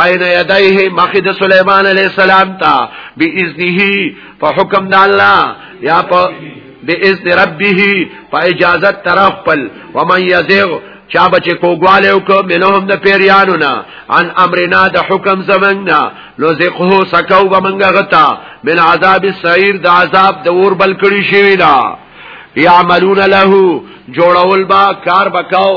بین یدیه مخی د سلیمان علیہ السلام تا بی اذنه په حکم د الله یا په بی اذن ربه په اجازه طرف پل ومن یزغ چا بچ کوګواله او کو منهم د پیریانو نا ان امرنا د حکم زمنګنا لو زقه سکو بمنګ غتا من عذاب السعیر د عذاب د اور بل کړي شوی لا یعملون له جوړول با کار بکاو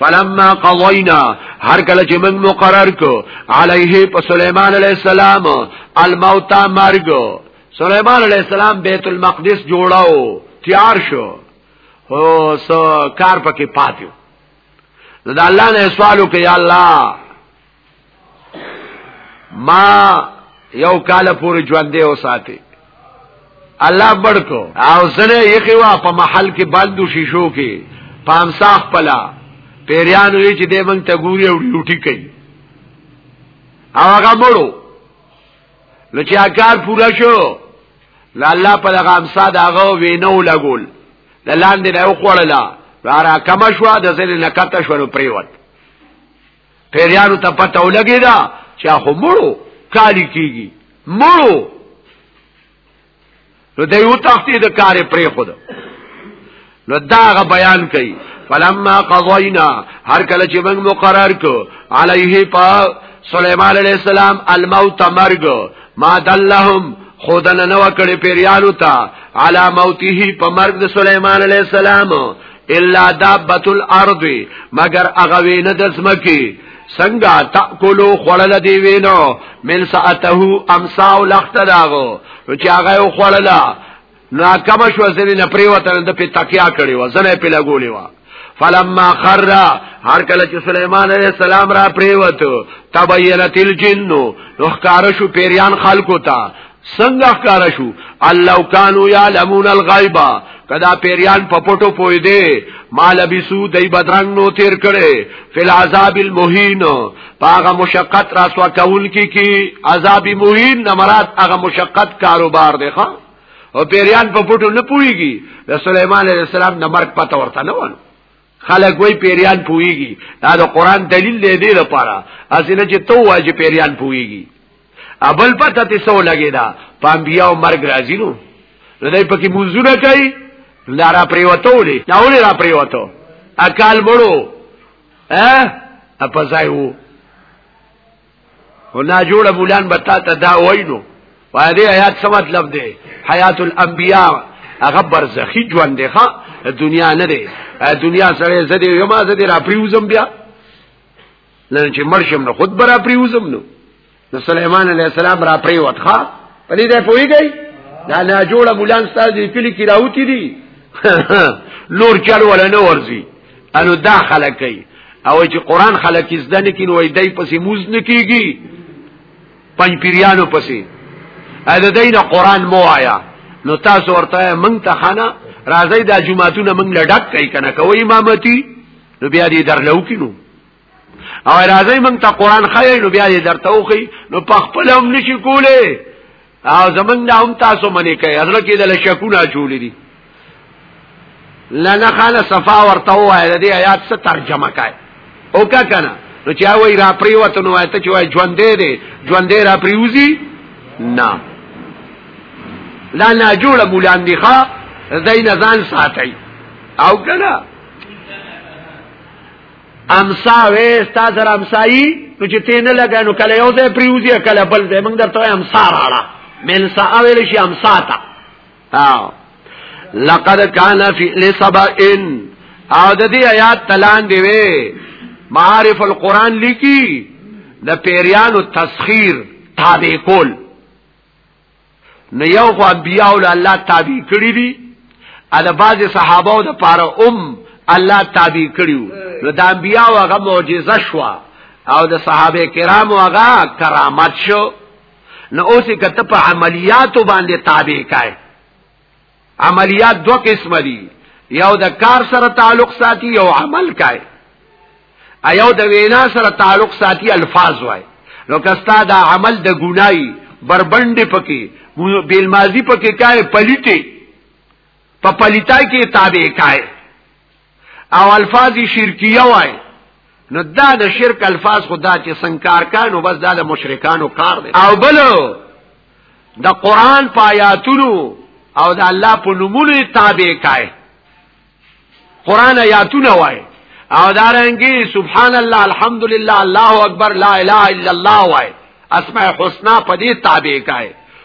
فلما قضینا هر کله چې موږ مقرر کو علیه په سليمان علیه السلام الموت مرګ سليمان علیه السلام بیت المقدس جوړاو تیار شو هو سو کار پکې پاتیو نو د الله نه سوالو کې یا الله ما یو کال پورې ژوند دی اوساته الله بڑکو او زنه یخی وا په محل کې بندو شیشو کې پامساخ پلا پیریانو یې چې دې مونږ ته ګوري او ډیوټي کوي او هغه مړو نو چې اکار پورا شو لاله په هغه امسا دا هغه وینو لګول لاندې نه خوړلا را را کم شو د زل نکته شو پریوت پیریانو ته پته ولګی دا چې هغه مړو کالی کیږي مړو نو دی یو تختی د کار پرې خود نو داغه بیان کوي فلما قضینا هر کله چې موږ مقرر کو علیه پا سليمان عليه السلام الموت مرګ ما دلهم خودن نو کړي پیریانو ته علا موته په مرګ د سليمان عليه السلام الا دابت الارض مگر هغه وینه د سمکی څنګه تاکلو خړل دی وینو من ساعته امساو لخت داغو چې هغه خړل نو کما شو ځنه نه پریوتل د په تکیا کړي و ځنه په لګولې و فلما خر هر کله چې سليمان عليه السلام را پریوتو تبینت الجن نو ښکار شو پیریان خلقو ته څنګه ښکار شو الله کانو یعلمون الغیبا کدا پیریان په پټو پوی دی مال بیسو دای بدرنګ نو تیر کړي فل عذاب المهین پاغه مشقت راسوا کول کی کی عذاب مهین نه مراد هغه مشقت کاروبار دی ښا او پیریان په پټو نه پویږي د سليمان عليه السلام د مرګ پته ورته نه ونه خلک وای پیریان پویږي دا د قران دلیل دی دی لپاره اسینه چې تو وای چې پیریان پویږي ابل پته ته سو لګی دا پام بیا او مرګ راځي نو دای پکې منځونه کوي دا را پریوتو لې دا ولې را پریوتو اکال مړو ا په ځای وو او نا جوړه بولان بتا ته دا وینو وای دې آیات څه مطلب دی حیات الانبیاء هغه برزخی ژوند دی ښا دنیا نه دی دنیا سره زده یو ما زده را پریوزم بیا لنه چې مرشم نو خود برا پریوزم نو نو سليمان عليه السلام را پریوت ښا په دې ته پويږي دا نه جوړه بولان ستاسو کلی کې راوتی دي لور چل ولا نه ورزي انو دا خلک کوي او چې قران خلک زده نه کین وای دای پسې موز نه کیږي پنځ پیریانو پسې ا د دینه قران مو آیا نو تاسو ورته مونږ ته خانه راځي دا جمعهتون مونږ لډک کوي کنه کوي امامتي نو بیا دې درلو کینو او راځي مونږ ته قران خای نو بیا دې درته وخی نو په خپل هم نشي کوله او زمونږ نه هم تاسو منی کوي هغه کې د لشکونه چولې دي لنا خان صفا ورته وای د دې آیات څخه ترجمه کوي او کا کنه نو چې وای را پریوت نو آیت چې وای ژوند دې ژوند دې را پریوزی نه لا نه جوړه بولان دي ښا زین ځان ساتي او کنه امسا وې ستا سره امسایي نو چې ته نه لګا نو کله یو ځای پریوزي کله بل ځای موږ درته امسا راړه ملسا اویل شي امسا تا او لقد کان فی لسبئن او د دې آیات تلان دی وې معارف القرآن لیکي د پیریانو تسخیر تابع کول نو یو خو انبیاء له الله تابع کړی دي ال بعض صحابه او د پاره ام الله تابع کړیو نو د انبیاء هغه معجزه شو او د صحابه کرامو هغه کرامت شو نو اوس کته په عملیاتو باندې تابع کای عملیات دو قسم دي یو د کار سره تعلق ساتي یو عمل کوي ایو د وینا سره تعلق ساتي الفاظ وای نو کستا دا عمل د ګنای بربند پکې بیل ماضی پکې کای پلیته په پلیتای کې تابع کای او الفاظ شرکیه وای نو دا د شرک الفاظ خدا چې سنکار کانو بس دا د مشرکانو کار دی او بل د قران په آیاتونو او د الله په نومونو تابع کای قران آیاتونه وای او دارنګي سبحان الله الحمدلله الله اکبر لا اله الا الله وای اسماء الحسنا په دې تابع کای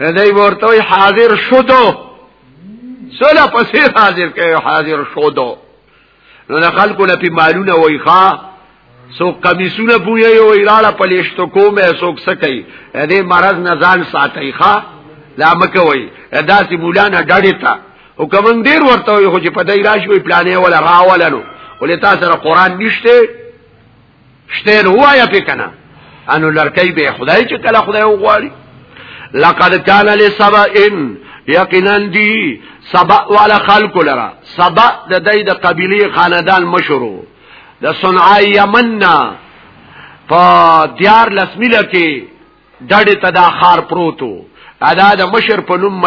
نه دی ورته حاضر شودو سره پسې حاضر کړي حاضر شودو نو نه خلکو نه په مالونه وای ښا سو قمیصونه بوی یو ایراله پلیشتو کومه سو سکی دې مرض نه ځان ساتي ښا لا مکه وای داسې مولانا ډاډه تا او کوم ډیر ورته وي خو چې په دای راشي پلانې ولا راولنو ولې تاسو سره قران نشته شته نو وایا په کنه انو لړکې به خدای چې کله خدای وغواړي لقد كان لسبا ان یقینا دی سبا ولا خلق لرا سبا د دې د قبيله خاندان مشرو د صنعاء یمننا په دیار لسمیله کې ډډه تدا خار پروتو ادا د مشر په نوم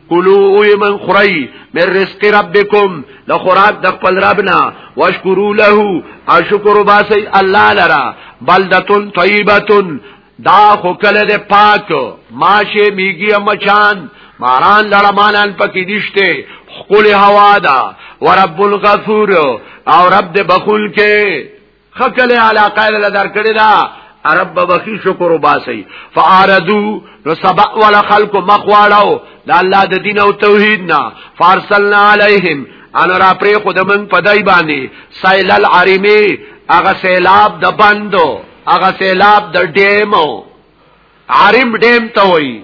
کلو اوی من خری من رزق ربکم د خوراک د خپل ربنا واشکرو له او شکر باسی الله لرا بلدتون طیبتون دا خو کله د پاک ماشه میږي مچان ماران لړمانان پکې دشته خپل هوا دا ورب الغفور او رب د بخول کې خکل علاقه له در کړی دا عرب بخی شکر وباسي فاردو نو سبا ولا خلق مخواړو دا الله د دین او توحید نه فارسلنا علیهم ان را پرې خود من پدای باندې سیل العرمی هغه سیلاب د بندو هغه سیلاب د ډیمو عرم ډیم ته وایي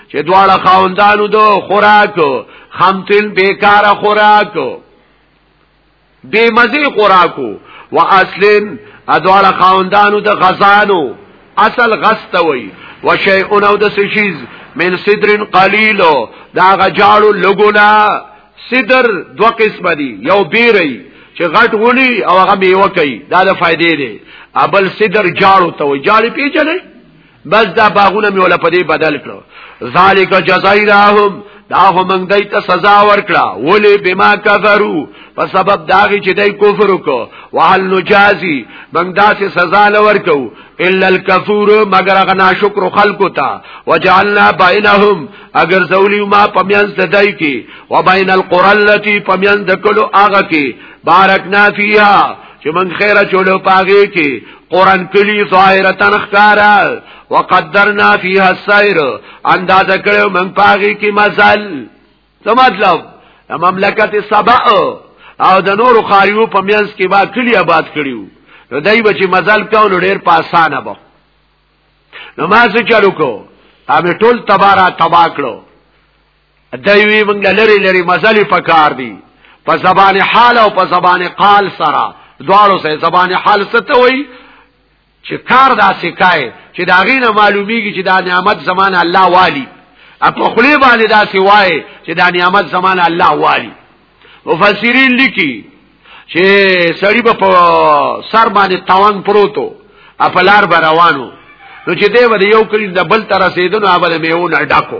چې دواړه خاوندانو دو خوراک خمتل بیکار خوراک بے مزی خوراکو و اصلن ادواړه خاوندانو د غزانو اصل غست وی و شیئون او د سشیز من صدرن قلیلو دا غجاړو لګونا صدر دو قسم دی یو بیری چې غټ ونی او هغه میوه کوي دا د فائدې دی ابل صدر جاړو ته وی جاړي پیچلې بس دا باغونه مې ولا پدې بدل کړو ذالک جزایراهم دا هم موږ دای ته سزا ورکړه ولی بما کفرو په سبب داږي چې دای کفر وکړو وهل نجازي موږ داسې سزا لور کو الا الكفور مگر غنا شکر خلقو تا وجعلنا بينهم اگر زولی ما پمینز دای کی وبین القرى التي پمینز کلو اغه کی بارکنا فیها چې من خیره چولو پاغي کې قران کلی ظاهرتن خکارا وقدرنا فيها السير انداز کړو من پاغي کی مزل څه مطلب مملکت سبا او د نور خاریو په میانس کې با کلی آباد کړیو نو دای بچ مزل کاو نو ډیر پاسانه بو نو ما څه چلو کو امه ټول تبارا تبا کړو دوی موږ لری لری مزلی پکار دی په زبان حال او په زبان قال سره دواړو سره زبان حال ستوي چې کار دا سکای چې دا غینه معلومیږي چې دا نعمت زمان الله والی اپو خلی باندې دا سوای چې دا نعمت زمان الله والی مفسرین لیکي چې سړی په سر باندې توان پروتو خپلار به روانو نو چې دی ور یو کلی د بل تر رسیدنو اوبه میو نه ډاکو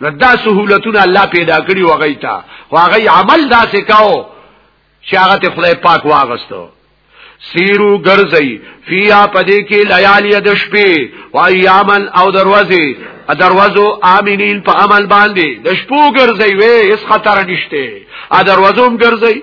نو دا سہولتونه الله پیدا کړی وغی تا خو هغه عمل داسې کاو چې هغه ته خدای پاک واغستو سیرو ګرځي فیا پدې کې لیالی د شپې و ایامن او دروازه دروازو امینین په عمل باندې د شپو ګرځي وې اس خطر نشته ا دروازو هم ګرځي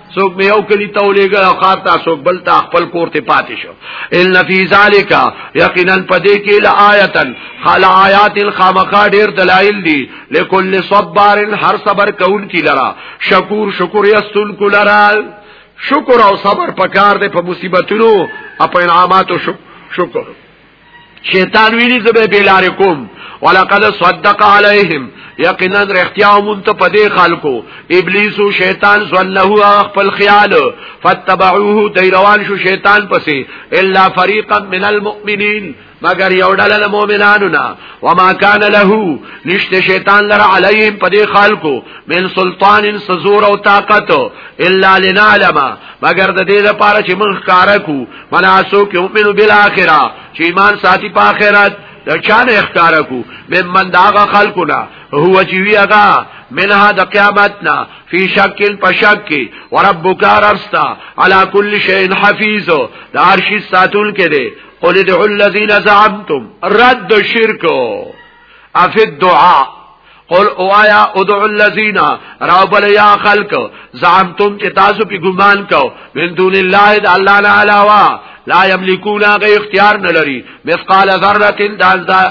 څوک مې یو کلی تولیګل او خار تا څوک بل تا خپل کور ته پاتې شو ان فی ذالک یقینا پدې کې لآیتن خلا آیات خامخا ډیر دلایل دي لکل صبار هر صبر کون کی لرا شکور شکر یستل کلرا شکر او صبر پکار دې په مصیبتونو او په انعاماتو شکر شیطان ویلی زبه بیلار کوم ولقد صدق علیهم یقینا رختیا مون ته پدې خلکو ابلیس او شیطان زنه خپل خیال فتبعوه دی روان شو شیطان پسې الا فریقا من المؤمنین مگر یو ډله له مؤمنانو نه وما کان له نشته شیطان لره علیهم په دې خلکو من سلطان سزور او طاقت الا لنعلم مگر د دې لپاره چې موږ کار کو فلا سو کې امنو بالاخره چې ایمان ساتي په آخرت د چانه اختیار کو ممن داغه خلقنا هو چې وی هغه منها د قیامت نا فی شک پشک وربک ارستا علی کل شیء حفیظ د عرش ساتون کې دی قل ادعوا الذین زعمتم رد شرکو افی الدعاء قل اوایا ادعو الذین راو بل یا خلق زعمتم چې تاسو په ګمان کو من دون الله د الله نه علاوه لا یملکون غی اختیار نه لري مثقال ذره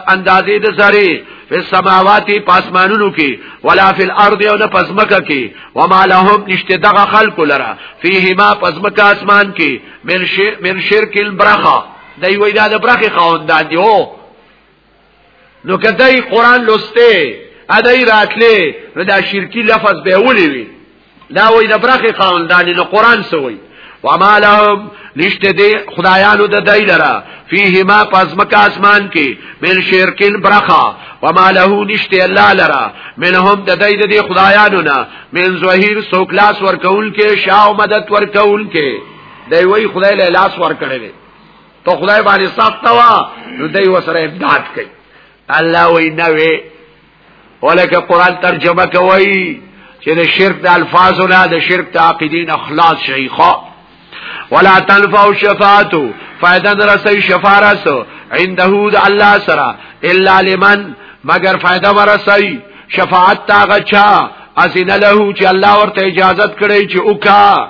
اندازې د ذره فی السماوات پاسمانونو کې ولا فی الارض او نه پزمکه کې وما لهم نشته دغه خلق لرا فیهما پزمکه اسمان کې من شرک من شرک البرخه دای وای دا د برخه خواندان دی او نو کدی قران لسته ادای راتله نو دا شرکی لفظ به ولي وي دا وای د برخه خاوندان نو قران سوی وما لهم نشته دی خدایانو د دای لرا فیهما پزمک اسمان کې من شرکن برخا وما له نشته الله لرا منهم د دای د خدایانو نه من زهیر سوکلاس ورکول کې شاو مدد ورکول کې دی وای خدای له لاس ورکړل ته خدای باندې سخت وا نو دوی وسره امداد کوي الله وی نه وی ولکه قران ترجمه کوي چې د شرک د الفاظ نه د شرک د عقیدین اخلاص شي خو ولا تنفع الشفاعت فائدہ درسي شفارس عنده د الله سره الا لمن مگر فائدہ ورسي شفاعت تا غچا ازین له چې الله ورته اجازه کړی چې وکا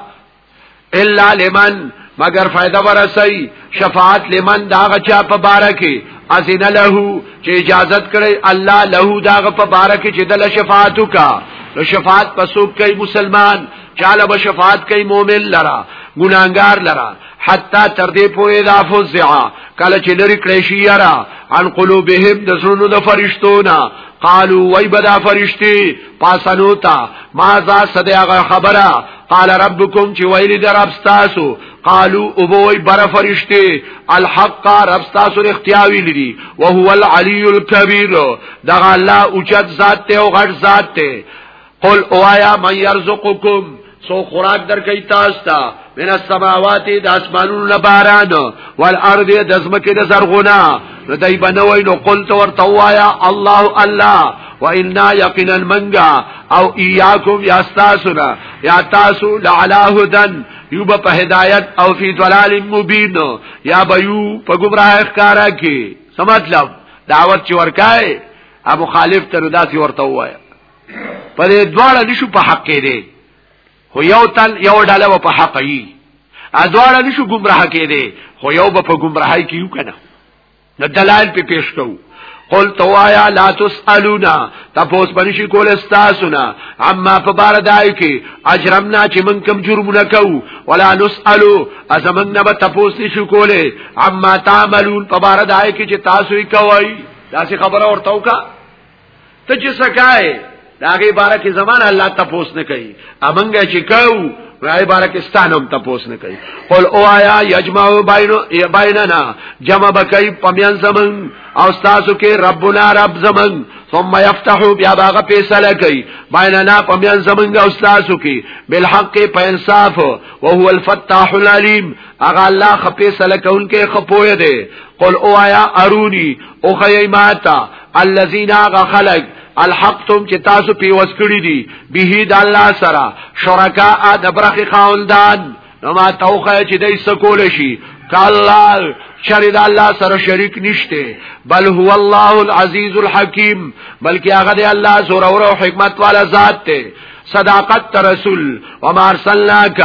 الا لمن مگر فائدہ ورسئی شفاعت لمن داغ چا په بارا کې ازنه له چې اجازت کړي الله له داغ په بارا کې چې دل شفاعت وکا نو شفاعت پسوب کوي مسلمان چاله به شفاعت کوي مؤمن لرا ګناګار لرا حتا تر دې پوهه دا فزعا کله چې لري کړی شي یرا عن قلوبهم د زړونو د فرشتونه قالو وای بدا فرشتي پاسنو تا ما ذا صدغه خبره قال ربكم چې ویلي در رب تاسو قالو او بوي بر فرشتي الحق رب تاسو اختیاوی لري او هو العلي الكبير دا الله اوچت ذات ته او غټ ذات ته قل اوایا من يرزقكم سو خوراک در کوي تاسو ته من السماوات د اسمانونو لباران والارض د زمکه د زرغونه نو دای بنوي نو قل تو ورتوایا الله الله و انا یقینا منگا او ایاکم یا تاسونا یا تاسو لعلا هدن یو په هدایت او فی ضلال مبین یا بیو په گمراه ښکارا کی څه مطلب دعوت چې ورکای ابو خالف تر داسې ورته وای په دې دواړه نشو په حق کې دی خو یو تل یو ډله په حق یې ا دواړه نشو گمراه کې دی خو یو په گمراهی کې یو کنه نو دلائل په پیش کوو قل توایا لا تسالونا تپوس بنشي کول استاسونا اما په بار دای کی اجرمنا چې من کم جرمونه کو ولا نسالو ازمن نه تپوس نشو کوله اما تعملون په بار دای کی چې تاسو یې کوي دا څه خبره ورته وکړه ته چې سکای داغه باره کې زمان الله تپوس نه کوي امنګ چې کاو وای باره کې ستانم تپوس نه کوي قل او آیا یجمع بینو بیننا جمع بکای پمیان زمن او تاسو کې ربنا رب زمن ثم يفتحوا بیا باغه فیصله کوي بیننا پمیان زمن او تاسو کې بالحق په انصاف او هو الفتاح العلیم اغه الله خپې سره کون کې خپوې دي قل او آیا ارونی او خیماتا الذين غخلق الحقتم چې تاسو په وسکړی دي به د الله سره شرکا د برخي خاوندان نو ما توخه چې دای سکول شي کالله شری د الله سره شریک نشته بل هو الله العزیز الحکیم بلکې هغه د الله سره او حکمت والا ذات ته صداقت رسول وما ارسلناک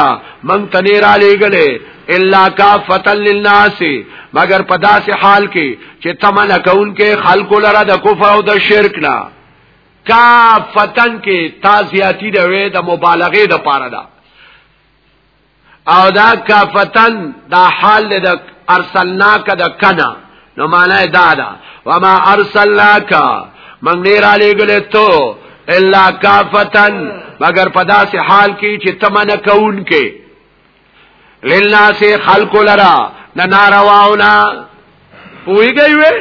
من تنیر علی گلے الا کافتا للناس مگر په داسې حال کې چې تمنا کون کې خلق لره د کفر او د شرک نه کافتن کې تازیاتی د وې د مبالغه د پاره ده او دا کافتن دا حال د ارسلناک د کنا نو معنی دا دا وما ارسلناک من نیر علی گلی تو الا کافتن مگر پدا سے حال کی چی تمن کون کے للنا سے خلق لرا نا نارواونا پوئی گئی وی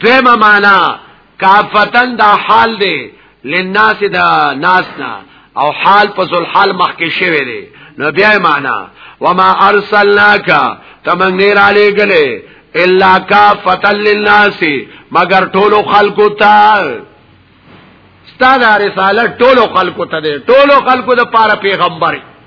دویم مانا کافتن دا حال دی لناس دا ناسنا او حال په ذل حال مخکې شوی دی نو بیا معنا وما ارسلناک تمنګ نه را لګلې الا کافتن للناس مگر ټول خلقو ته ستاسو رساله ټول خلقو ته دی ټول خلقو د پاره پیغمبري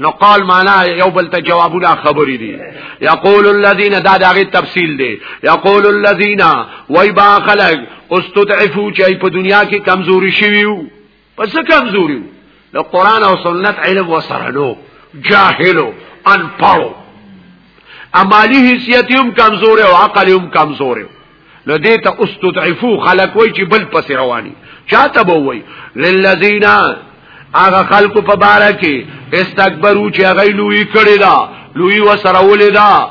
نو قال معنا یو بل ته جوابونه خبرې دي یقول الذين دا دغه تفصیل دی یقول الذين وای با خلق استضعفو چې په دنیا کې کمزوري شویو پس کمزوري نو قران او سنت علم وسرلو جاهلو ان پاو امالی حیثیت هم کمزور او عقل هم کمزور نو دیتا استضعفو خلق وای چې بل پس رواني چاته بو وای للذین هغه خلق په بارا کې استکبرو چې هغه لوی کړی دا لوی وسره ولې دا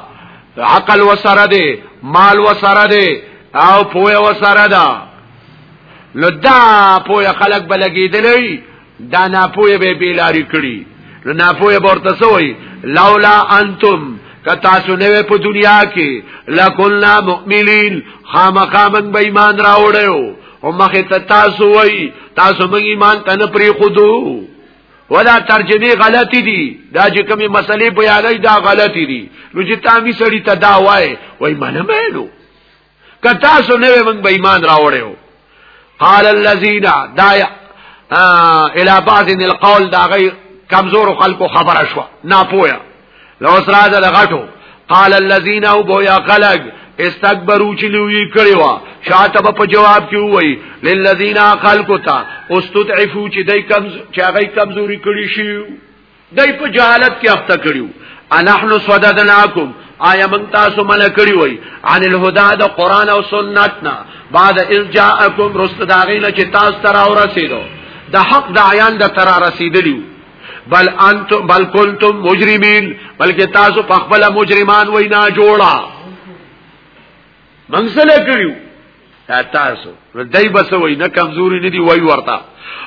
عقل وسره دی مال وسره دی او پوهه وسره ده نو دا پوهه خلق بلګیدلی دا ناپوهه به بیلاری کړي نو ناپوهه ورته سوی لولا انتم که تاسو نه په دنیا کې لکنا مؤمنین خامخامن به ایمان راوړیو او مخه ته تاسو وای تاسو موږ ایمان ته نه پری خودو ولا ترجمه غلطی دي دا چې کومه مسلې بیانې دا غلطی دي نو چې تامی سړی ته دا وای وای منه مې نو که تاسو نه وي موږ به ایمان راوړیو قال الذين دا الى بعض القول دا غي کمزور خلکو خبره شو نه پویا لو سره د غټو قال الذين وبويا خلق استكبروا چې لوی کړي وا شاته په جواب کې وای للذین خلقوا استضعفوا چې دای کم چې هغه کمزوري کړي شي دای په جهالت کې اخته کړیو انحنو صددناکم آیا من تاسو منع کړی وای عن الهدى د قران او سنت نه بعد اذ جاءکم رسل داغیل چې تاسو تر اور رسیدو د حق د عیان د تر رسیدلیو بل انتم بل کنتم مجرمین بلکې تاسو په خپل مجرمان وای نه جوړا منځله کړیو تاسو نو دای بس وای نه کمزوري نه دی وای ورتا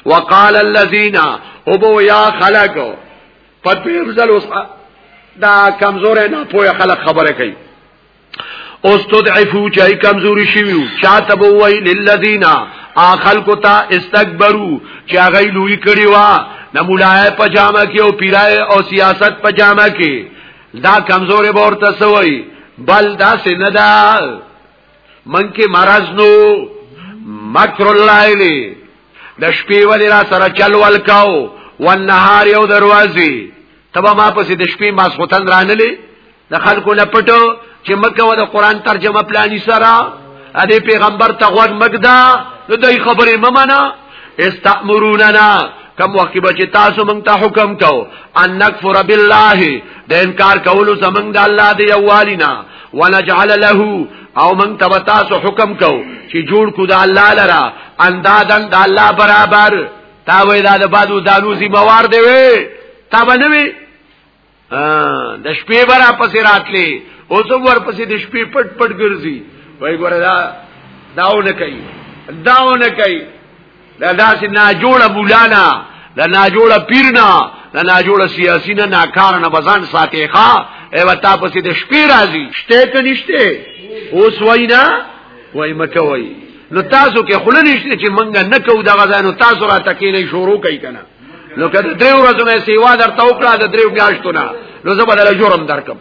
وقال الذين ابو يا خلقو پدویم زل اوس دا کمزور نه پوهه خلق خبره کوي اوس تدعفو چای کمزوري شویو چاته بووی للذین اخل کو تا استكبروا چې هغه لوی کړي وا د مولای په جامه کې او پیرای او سیاست په جامه کې دا کمزورې ورته سوی بل دا سندا من کې مرز نو مکر الليل د شپې ولې را سره چل ول کاو والنهار یو دروازې تبا ما پسې د شپې ما سوتن رانلې د خلکو نه پټو چې مکه و د قران ترجمه پلاني سره ا دې پیغمبر ته غوږ مګدا نو دای خبرې ممنه استامروننا کم وخت به چې تاسو مونږ ته حکم کو ان نکفر بالله د انکار کولو زمونږ د الله دی یوالینا ونجعل له او من تبتاسو حکم کو چې جوړ کو د الله لرا اندادن د الله برابر تا وې دا د بادو دانو زموار دی وې تا باندې وې د شپې برا پسې راتلې او څو ور پسې د شپې پټ پټ ګرځي وای ګوره دا داونه کوي داونه کوي دا داسې ناجوړه مولانا دا ناجوړه پیرنا دا ناجوړه سیاسی نه ناکار نه بزان ساتي ښا ای وتا پسې د شپې راځي شته ته نشته اوس وینا وای مکه وای نو تاسو کې خله نشته چې منګه نه کو دا غزا نو تاسو را تکې نه شروع کوي کنه نو کله دریو ورځې نه سیوا درته وکړه د دریو میاشتو نه نو زه بدل جرم درکم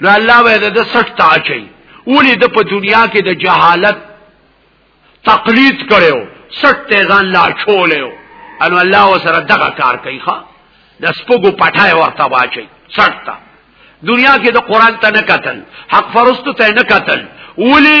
نو الله وې د سټ تا چي ولې د په دنیا کې د جهالت تقلید کړو سټ ته ځان لا چولیو ان الله وسره دغه کار کوي ښا د سپګو پټای ورته واچي سټ تا دنیا کې د قران ته نه قتل حق فرستو ته نه قتل ولې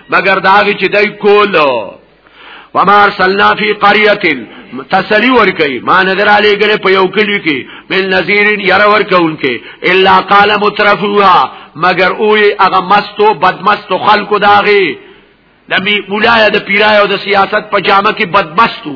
مگر دا هغه چې دای کولو وما ارسلنا فی قريه تسلی ورکی ما نظر علی گره په یو کلی کې من نذیر یرا ورکون کې الا قال مترفوها مگر او هغه مستو بدمستو خلکو داغي د می مولای د پیرای او د سیاست په جامه کې بدمستو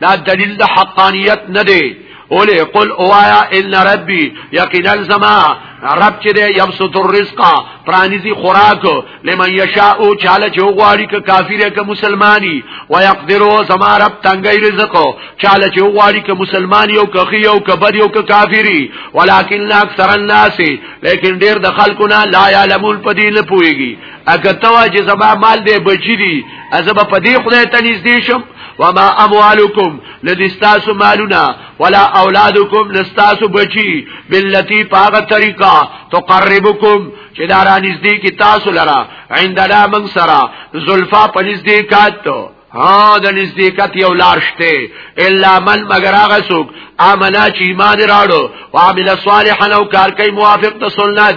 دا دلیل د حقانیت نه دی اولی قل اوایا ان ربی یقینا زما رب چې دی یبسط الرزق پرانیزی خوراک لمن یشاء چاله چې وغواړي ک کافر ک مسلمانی و یقدر زما رب تنګی رزق چاله چې وغواړي ک مسلمانی او ک خی او ک بد او ک کافری ولکن اکثر الناس لیکن ډیر د خلکو نه لا یعلمون پدی نه پويږي اګه توا چې زما مال دی بچی دی ازب پدی خدای ته نږدې شم وما اموالکم لدستاسو مالونا ولا اولادکم لستاسو بچی باللتی پاغ طریقہ تقربکم چه دارا نزدی کی تاسو لرا عندنا من سرا زلفا پا نزدی کاتو ها د نزدېکت یو لار شته الا من مگر هغه څوک امنا چې ایمان راړو او عمل صالحا او کار کوي موافق د سنت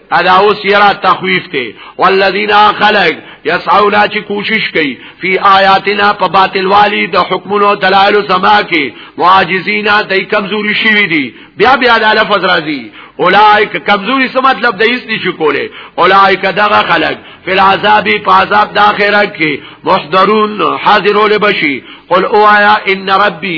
ادا اوس یرا تخویف ته والذین خلق یسعون چې کوشش کوي فی آیاتنا په باطل والی د حکمونو دلایل سما کې معاجزینا دای کمزوري شوی دي بیا بیا د لفظ راځي اولائک کمزوری سو مطلب د هیڅ نشو کوله اولائک دغه خلق فل عذاب په عذاب د اخرت کې محضرون حاضرول بشي قل اوایا ان ربي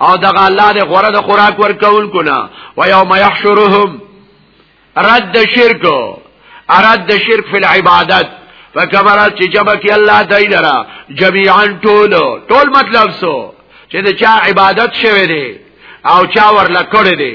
او دغه الله دې غره د خوراک ورکول کو نه و یوم یحشرهم رد شرک رد شرک فی العبادت فکبرات چې جمع کې الله دای لرا جميعا ټول ټول مطلب سو چې دا چا عبادت شوه دی او چا ورلا کړی دی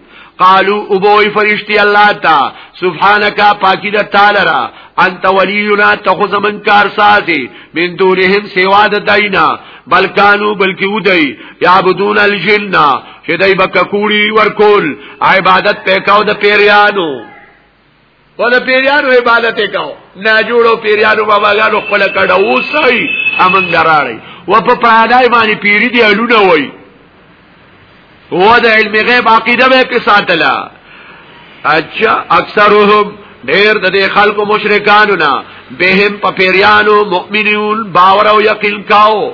قالو ابوی فرشتی الله تا سبحانك پاکی د تعالی را انت ولینا تخو زمن کار سازی من دونهم سوا د دینا بلکانو بلکی ودی یعبدون الجن چې دای بککوړي ورکول عبادت په کاو د پیریانو او د پیریانو عبادت وکاو نه جوړو پیریانو باباګانو خپل کډه وسای امن دراري و په پرادای باندې پیری دی الونه وای و د علم غیب عقیده به کې ساتلا اچھا اکثرهم ډیر د دې خلکو مشرکانو نه بهم په پیریانو مؤمنون باور او یقین کاو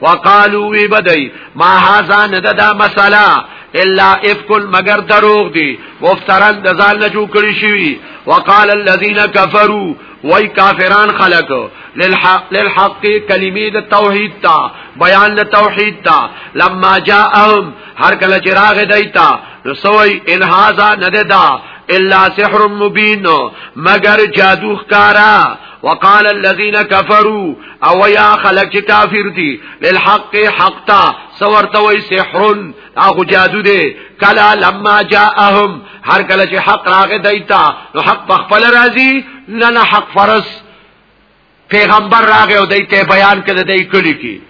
وقالو وی بدی ما هازا نده دا مسئله الا افکل مگر دروغ دی مفترن د ځان نه جوړ کړی شوی وقال الذين كفروا وای کافران خلق للحق للحق کلمې د توحید تا بیان د توحید تا لما جاءهم هر کله چې راغی دایتا نو سوی ان هاذا نددا الا سحر مبین مگر جادو ښکارا وقال الذين كفروا او يا خلق چې کافر دي للحق حق تا سورته وي سحر اخو جادو دي کلا لما جاءهم هر کله چې حق راغی دایتا نو حق په خپل راضي نه نه حق فرس پیغمبر راغی او دایته بیان کړه دای کلی کی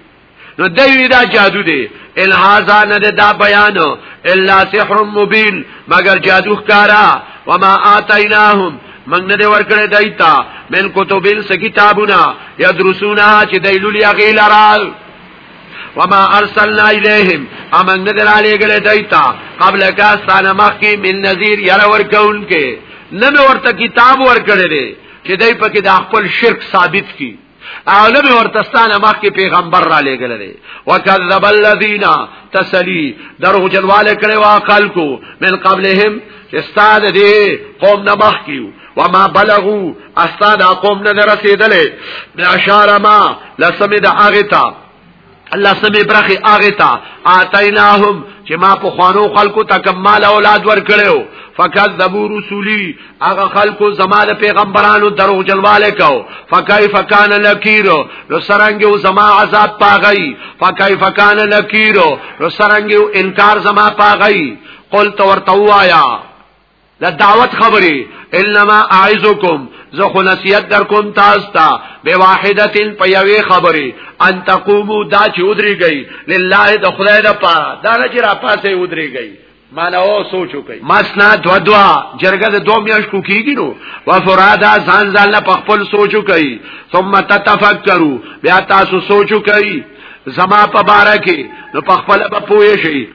نو دوی دا جادو دی ان هاذا نه دا بیان الا سحر مبین مگر جادو ښکارا وما اتیناهم من نه ورکړی دایتا من کتبین س کتابونه یدرسونا چې دایلولی غیلرال وما ارسلنا الیہم امن نظر علی گلے دیتا قبل کا سان مخی من نذیر یرا ورکون کې نن ورته کتاب ورکړی دی چې دای په کې د خپل شرک ثابت کی او نبی ورتستانه مخکې پیغمبر را لېګل دی وکذب الذین تسلی درو جنواله کړي وا خلقو من قبلهم استاد دې قوم نه مخکیو وما بلغو استاد قوم نه رسیدلې بشار ما لسمه د اغه تا الله سمې برخي اغه تا اتیناهم چې ما په خوانو خلکو تکمال اولاد ور کړو فکذبوا رسولی هغه خلکو زما د پیغمبرانو درو جلواله کو فکیف کان نکیر نو سرنګ او زما عذاب پاغی فکیف کان نکیر نو سرنګ او انکار زما پاغی قل تو ورتوایا د دعوت خبرې انما اعذکم زه خو نصیحت در کوم تاسو ته به واحدتن په یوې خبرې ان تقومو دا چې ودرېږي لله د خدای د پاره دا نه چې را پاسې ودرېږي مانا او سوچو کوي مسنا دو دوا جرګه د دوه میاشتو کیږي نو و فرادا ځان ځان په خپل سوچو کوي ثم تتفکروا بیا تاسو سوچو کوي زما په بارا کې نو په خپل په پوهې شي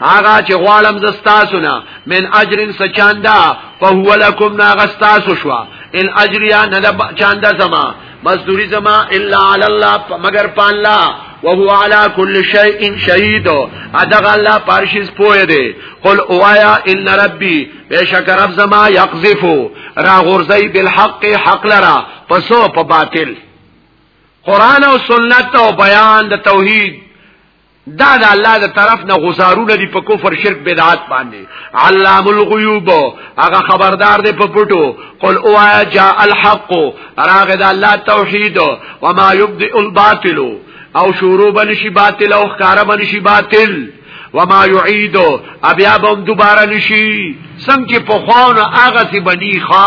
هغه چې غواړم زستاسو نه من اجر سچاندا فهو لكم ناغستاسو شو ان اجریا نه چاندا زما مزدوری زما الا علی الله مگر په الله وهو على كل شيء شهيد ادغ الله پارشز پوهه دي قل اوايا ان ربي بشك رب زما يقذف را غرزي بالحق حق لرا پسو په باطل قران او سنت او بیان د توحید دا د الله د طرف نه غزارونه دي په کفر شرک بدعات باندې علام الغیوب هغه خبردار دی په پټو قل او جاء الحق راغ د الله توحید و ما یبدئ الباطل او شروع بنشي باطل او خاره بنشي باطل و ما یعید ابیا بم دوباره نشي څنګه په خوانه هغه سی بنی خوا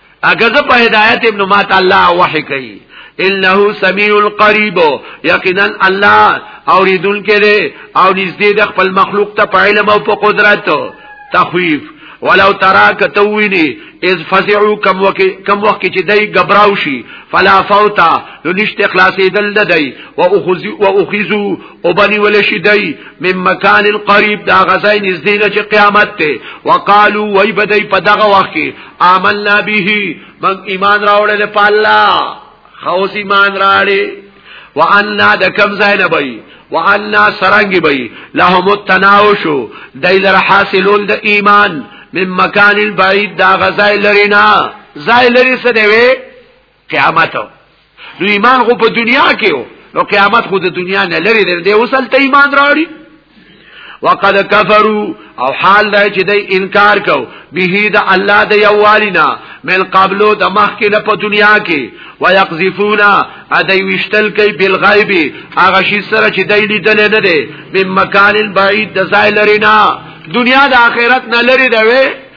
اګه زه په هدایت ابن ما تعالی وحی کوي انه سميع القريب یقینا الله اوریدون کړي او نږدې د خپل مخلوق ته په علم او په قدرت تخویف ولو ترا کتوینی از فزعو کم وقت کم وقت چې دای غبراو شي فلا فوتا نو نشته خلاصې دل نه دی او اخذ او اخذو او بني ول شي دی من مکان قریب دا غزای نږدې نه چې قیامت ته وقالو وای بدای په دغه وخت کې آمنا به من ایمان راوړل په الله خوس ایمان راړي وعنا د کم ځای نه بي وعنا سرنګ بي لهم التناوش دای لر حاصلول د ایمان من مکان بعید دا غزای لرینا زای لری سره وی قیامت نو ایمان خو په دنیا کې وو نو قیامت خو د دنیا نه لري دی وصل ته ایمان راړي وقد کفروا او حال دا چې د انکار کو به د الله د یوالینا مل قبلو د مخ کې نه په دنیا کې ويقذفونا ادي وشتل کوي بل غیب هغه شي سره چې دای لیدل نه دی بمکان بعید د ځای لري نه دنیا د آخرت نه لري دی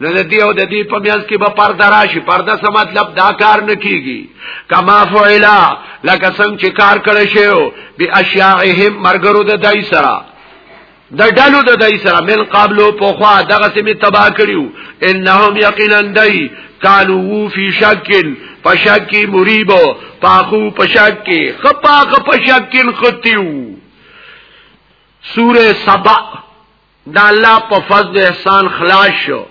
نو د دې او د دې په میاس کې به پرده راشي پرده څه مطلب دا کار نه کیږي کما فعلا لکه څنګه چې کار کړی شو به اشیاءهم مرګرو د دای سره د ډلو د دای سره مل قابلو په خوا دغه سیمه تبا کړیو انهم یقینا دای کانو فی شکن پشکی مریبو پاخو پشکی خپاخ پشکن خطیو سوره سبا دا الله په فضل احسان خلاص شو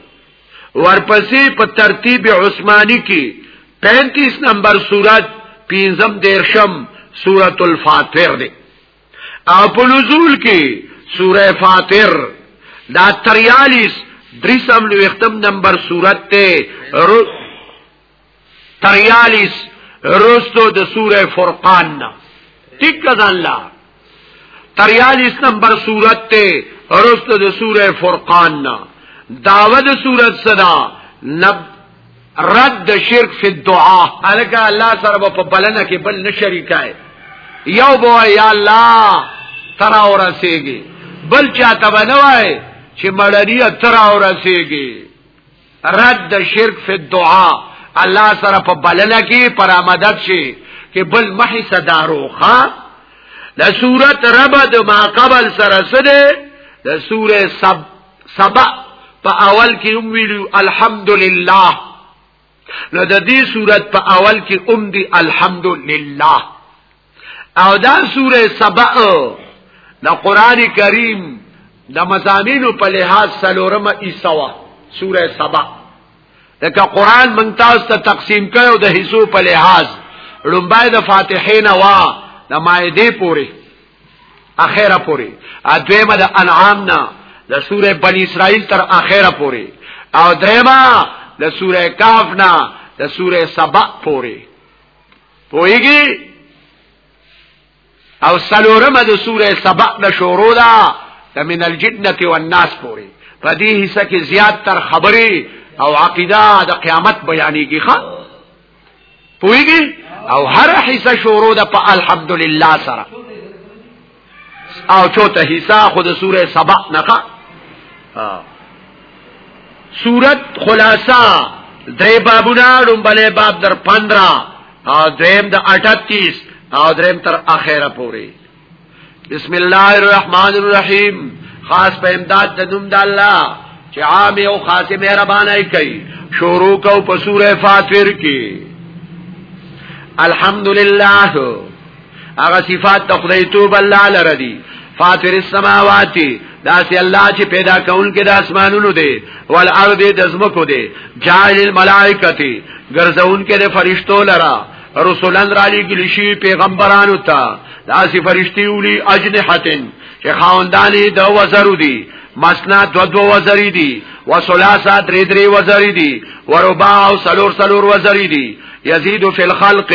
ورپسې په ترتیب عثماني کې 35 نمبر سورت پینزم دیرشم سورت الفاتر دی او په نزول کې سوره فاتر دا 43 دریسم لوختم نمبر سورت ته تریالیس رستو د سوره فرقان نه ټیک ځان لا تریالیس نمبر سورت ته رستو د سوره فرقان نه داود سورت صدا نب رد شرک فی الدعاء الکه الله سره په بلنه کې بل نه شریکای یو بو یا الله ترا ورسیږي بل چاته بنوای چې مړنی ترا ورسیږي رد شرک فی الدعاء الله سره په بلنه کې پرامدد شي کې بل محي صداروخه د صورت رب د ما قبل سره سره د سوره سب سبا په اول کې هم ویلو الحمدلله نو د دې صورت په اول کې ام دي الحمدلله او دا سوره سبا د قران کریم د مزامینو په لحاظ سلورمه ایسوا سوره سبا لکه قران مونږ تاسو ته تقسیم کړو د حصو په لحاظ لومبای د فاتحه نه وا د مائده پوری اخره پوری ا دویمه د انعام نه د سوره بنی اسرائیل تر اخره پوری او دریمه د سوره کاف نه د سوره سبا پوری پویږي او سلورمه د سوره سبع د شروع ده د من الجنه والناس پوری په دې حصہ کې زیات تر خبرې او عقیده د قیامت بیانېږي ښا پویږي او هر حصہ شروع ده په الحمدلله سره او چوته حصہ خود سوره سبع نخا سورت خلاصہ درې بابونه لومبلې باب در 15 او دریم د 38 او دریم تر اخره پوري بسم الله الرحمن الرحیم خاص په امداد د نوم د الله چې عام او خاص مهربانای کوي شروع کو په سوره فاتیر کې الحمدلله هغه صفات د خدای توب الله لره دي فاطر السماوات دا سي الله چې پیدا کون کې د اسمانونو دي والارض د زمکو دي جاعل الملائکتی ګرځون کې د فرشتو لرا رسولان را لګل شي پیغمبرانو ته دا سي فرشتي ولي اجنحتن چې خاونداني د وزرو دي مسنا دو دو وزری دی و سلاسا دری دری وزری دی و ربا و سلور سلور وزری دی یزید فی الخلق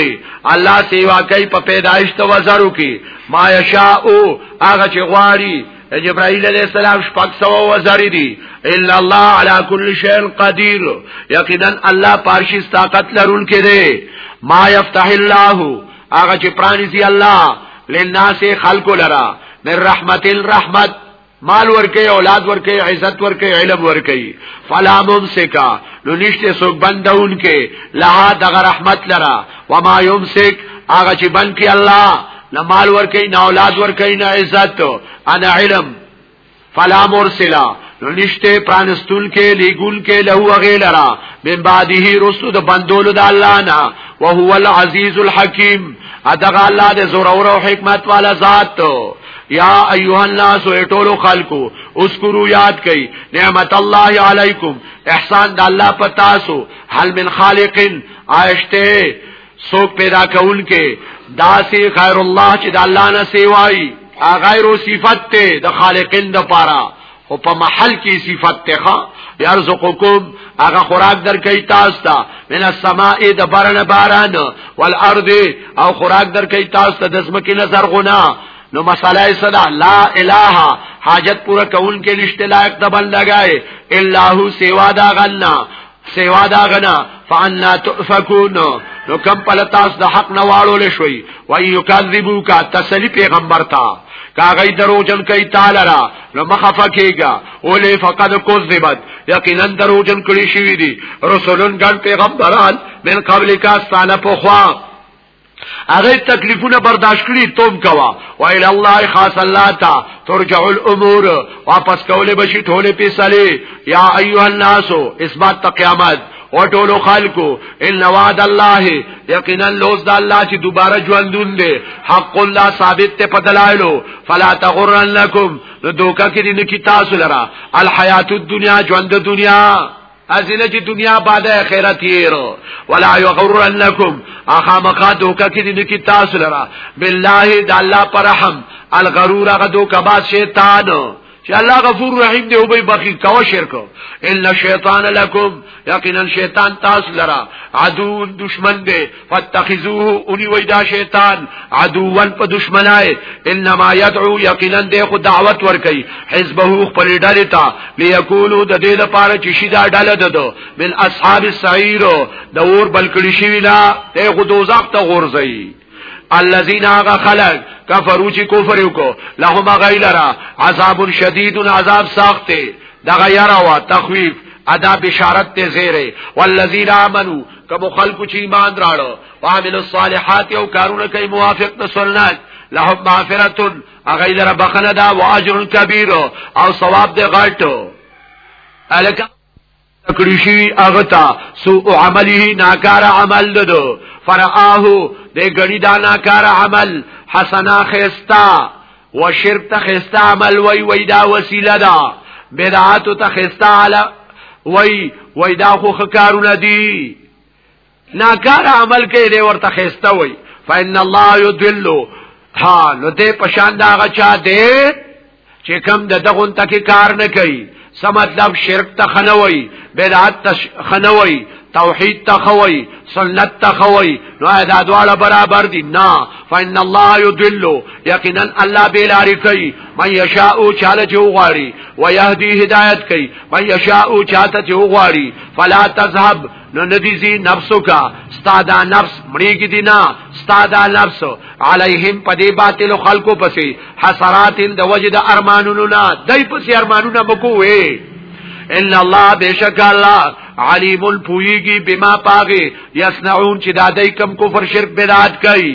الله سیوا کوي په پیدایش تو زرو کې ما یشاء هغه چې غواړي جبرائیل علیہ السلام شپږ سو وزری دي الا الله علی کل شیء قدیر یقینا الله پارشی طاقت لرونکي دی ما یفتح الله هغه چې پرانی سي الله للناس خلق لرا من رحمت الرحمت مال ورکی اولاد ورکی عزت ورکی علم ورکی فلا ممسکا نو نشته سو بندون کې لها دغه رحمت لرا وما يمسک هغه چې بند کې الله نه مال ورکی نه اولاد ورکی نه عزت انا علم فلا مرسلا نو نشته پرانستون کې لیګون کې له وغه لرا من بعده رسو د بندولو د الله نه وهو العزیز الحکیم ادغه الله د زور او حکمت والا ذات یا ایها الناس ایتولو خلقو اذکروا یاد کئ نعمت الله علیکم احسان د الله پتا سو هل من خالق عاشته سو پیدا کون کې داسی غیر الله چې د الله نه سیوای غیر صفت ته د خالقین د پاره خو په محل کې صفت ته يرزقكم هغه خوراک درکې تاسو ته من السماء د باران باران والارض او خوراک درکې تاسو ته د زمکې نظر غنا نو مساله صدا لا اله حاجت پورا کون کې نشته لایق د بل لګای الا هو سیوا دا غنا سیوا دا غنا فانا تؤفكون نو کم پل تاس د حق نه واړول شوي و یکذبوک تسلی پیغمبر تا کاغی درو جن کئی تعالی را نو مخفا کیگا اولی فقد کذبت یقینا درو جن کلی شوی دی رسولن گن پیغمبران من قبل کا استانا پخوا هغه تکلیفونه برداشت کړي توم کوا وایل الله خاص الله تا ترجع الامور واپس کولې بشي ټوله پیسلې یا ایها الناس اثبات قیامت او ټولو خلکو ان وعد الله یقینا لوز د الله چې دوباره ژوندون دی حق الله ثابت ته پدلایلو فلا تغرنکم نو دوکا کې دې کی تاسو لرا الحیات الدنیا ژوند دنیا ازینه چې دنیا بعد اخرت یې رو ولا یغرنکم اخا مخادو ککې دې کی تاسو لرا بالله د الله پر رحم الغرور هغه دوکه با شیطان چې الله غفور رحیم دی او به بخی کاو شرک الا شیطان لکم یقینا شیطان تاسو لرا عدو دشمن دی فاتخذوه اونی وی دا شیطان عدوان په دشمنای انما يدعو یقینا ده خو دعوت ور کوي حزبه خپل ډلې ته ليقولوا د دې لپاره چې شي دا ډله ده من اصحاب السعير د اور بلکړي شي ویلا ته خو دوزخ ته غورځي الذين هغه خلق کفرو چې کفر وکړو لهم غیلرا عذاب شدید عذاب سخت دی دغه یرا وا تخویف ادا بشارت ته زیره والذین آمنو کوم خلکو چې ایمان راړو وعمل الصالحات او کارونه کوي موافق د سنت لهم مغفرتون اغه لره بخنه دا واجر کبیر او ثواب دی غټ الکه کړی شي هغه تا سو عمله ناکار عمل ددو فرآه د غړي دا ناکار عمل حسنا خيستا و شرک ته خسته عمل وای وای دا وسیله ده بدعات ته خسته علی وای وای دا خو خکارونه دي ناکار عمل کې دی ورته خسته وای فإن الله يدل ها نو دې پشان دا غچا دې چې کم د دغون تکي کار نه کوي څه مطلب شرک ته خنوي بدعت ته خنوي توحید ته خوي سنت ته خوي نو دا دواړه برابر دي نه فإن الله يضل یقینا الله بلاری کوي من یشاء چاله چې وغواړي ويهدي هدایت کوي من یشاء چاته چې وغواړي فلا تذهب نو ندیزی نفسو کا ستا دا نفس مریگی دینا ستا دا نفس علیهم پا دی باطل و خلقو پسی حسرات د وجه دا ارمانونو نا دی پسی ارمانونا بکووی ان الله بشک الله علیم پویږي بما پاغه یصنعون چې دا دای کم کفر شرک بدعت کوي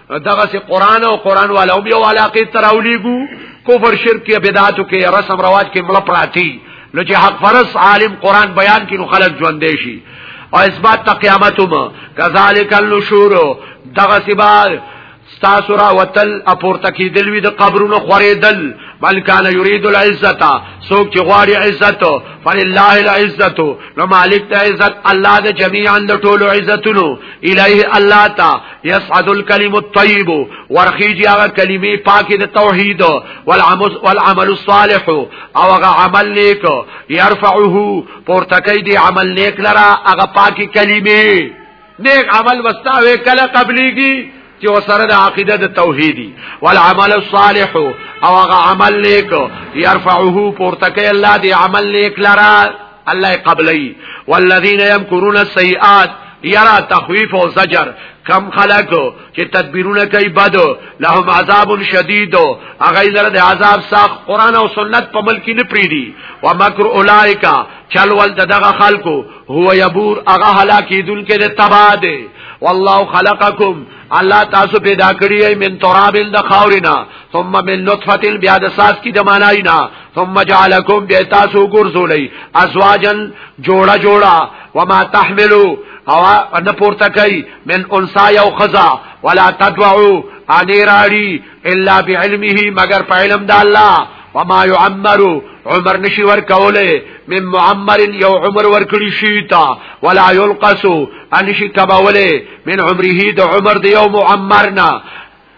دغه سي قران او قران والا او بیا علاقه تراولیګو کفر شرک یا بدعاتو کې رسم رواج کې مړ پراتی نو چې حق فرس عالم قران بیان کینو خلک ژوند شي او اثبات تا قیامتوم کذالک النشور دغه سبا ستاسو را وتل اپورته کیدل وی د قبرونو خوریدل بل کان یرید العزت سوک چې غواړي عزت فلله العزت نو مالک ته عزت الله د جميعا د ټولو عزتونو الیه الله تا یسعد الکلم الطیب ورخیږي هغه کلمې پاکې د توحید والعمل والعمل الصالح او هغه عمل نیک يرفعه پورته کوي دی عمل نیک لرا هغه پاکې کلمې نیک عمل واستاوي کله قبليږي چې وسره د عقیده د توحیدی والعمل الصالح او هغه عمل نیک يرفعه پورته کوي الله دی عمل نیک لرا الله قبلی والذین یمکرون السیئات یرا تخویف او زجر کم خلق چې تدبیرونه کوي بد لهم عذاب شدید هغه لره د عذاب سخت قران او سنت په ملک نه پریدي و مکر اولایکا چل ول دغه خلقو هو یبور هغه هلاکیدون کې د تبا دی والله خلقکم الله تاسو پیدا کړی من تراب د خاورینا ثم من نطفه بیا د ساس کی د ماناینا ثم جعلكم بیا تاسو ګرځولې ازواجن جوړه جوړه وما تحملوا او نه پورته کوي من انسا یو خزا ولا تدعو ان راړي الا بعلمه مگر په علم د الله وما يعمر عمر نشي ور کوله من معمر یو عمر ور کړی شي تا ولا يلقص ان شي کبوله من عمره د عمر د یو معمرنا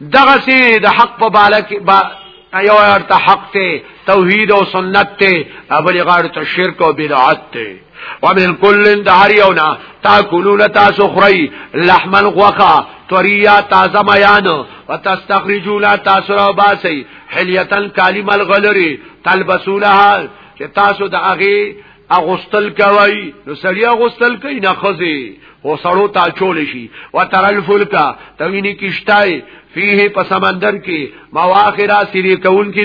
دغه سي د حق په بالا کې با یو ارته حق ته توحید او سنت ته ابل غاړه ته شرک او بدعت ته ومن کل دهر یونا تاکلون تاسو خری لحمن غوخا طریا تازه میان وتستخرجون تاسو را باسی حلیتن کلمه الغلری تلبسونها چې تاسو د هغه اغوستل کوي نو سړی اغوستل کوي نه خزي او سړو تا چول شي وتر الفلکا تویني کیشتای فيه په سمندر کې مواخرا سری کون کې